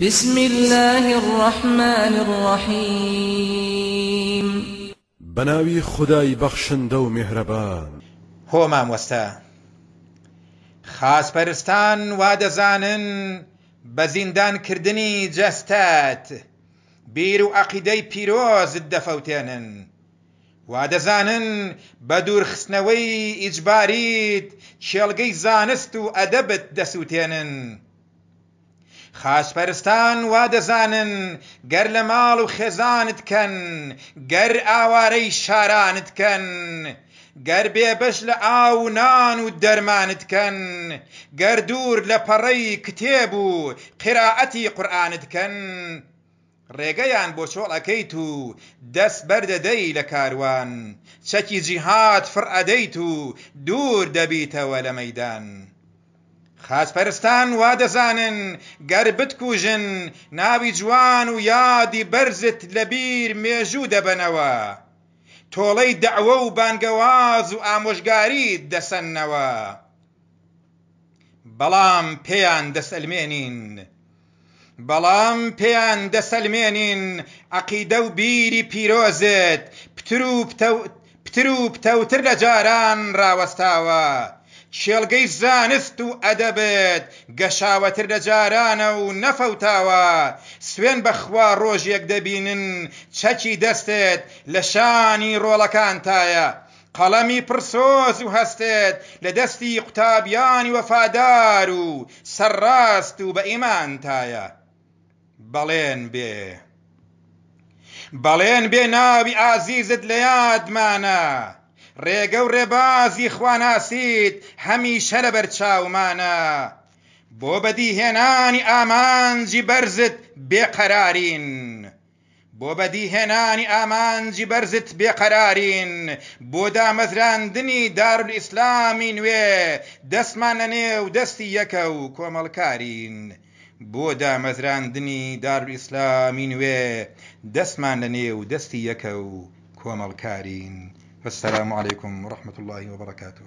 بسم اللە الرحمن الرحیم. بەناوی خودای بەخشندە و میهرەبان. هۆ مامۆستا خاس پەرستان وا دەزانن بە زیندان کردنی جەستەت بیر و عەقیدەی پیرۆزت دەفەوتێنن وا دەزانن بە دوور خستنەوەی ئیجباریت کێڵگەی زانست و ئەدەبت دەسوتێنن خاسپەرستان وا دەزانن گەر لە ماڵ و خێزانت کەن، گەر ئاوارەی شارانت کەن، گەر بێبەش لە ئاو و نان و دەرمانت کەن، گەر دوور لە پەڕەی کتێب و قیرائەتی قورئانت کەن، ڕێگەیان بۆ چۆڵ ئەکەیت و دەست بەر دەدەی لە کاروان چەکی جیهاد فڕ ئەدەیت و دوور دەبیتەوە لە مەیدان خاچپەرستان وا دەزانن گەر بتکوژن ناوی جوان و یادی بەرزت لە بیر مێژوو دەبەنەوە تۆڵەی دەعوە و بانگەواز و ئامۆژگاریت دەسەننەوە بەڵام پێیان دەسەلمێنین بەڵام پێیان دەسەلمێنین عەقیدە و بیری پیرۆزت پتر و پتر و پتەوتر لە جاران ڕاوەستاوە، کێڵگەی زانست و ئەدەبت گەشاوەتر لە جارانە و نەفەوتاوە، سوێن بە خوا ڕۆژێک دەبینن چەکی دەستت لە شانی ڕۆڵەکانتایە، قەڵەمی پڕ سۆز و هەستت لە دەستی قوتابیانی وەفادار و سەرڕاست و بە ئیمانتایە. بەڵێن بێ. بەڵێن بێ ناوی ئازیزت لە یادمانە، ڕێگە و ڕێبازی خواناسیت هەمیشە لە بەرچاومانە. بۆ بەدیهێنانی ئامانجی بەرزت بێ قەرارین. بۆ بەدیهێنانی ئامانجی بەرزت بێقەرارین، بۆ دامەزراندنی دارولئیسلامی نوێ دەستمان لە نێو دەستی یەکە و کۆمەڵکارین، بۆ دامەزراندنی دارولئیسلامی نوێ دەستمان لە نێو دەستی یەکە و کۆمەڵکارین. والسلام علیکم ورحمة اللە وبرکاته.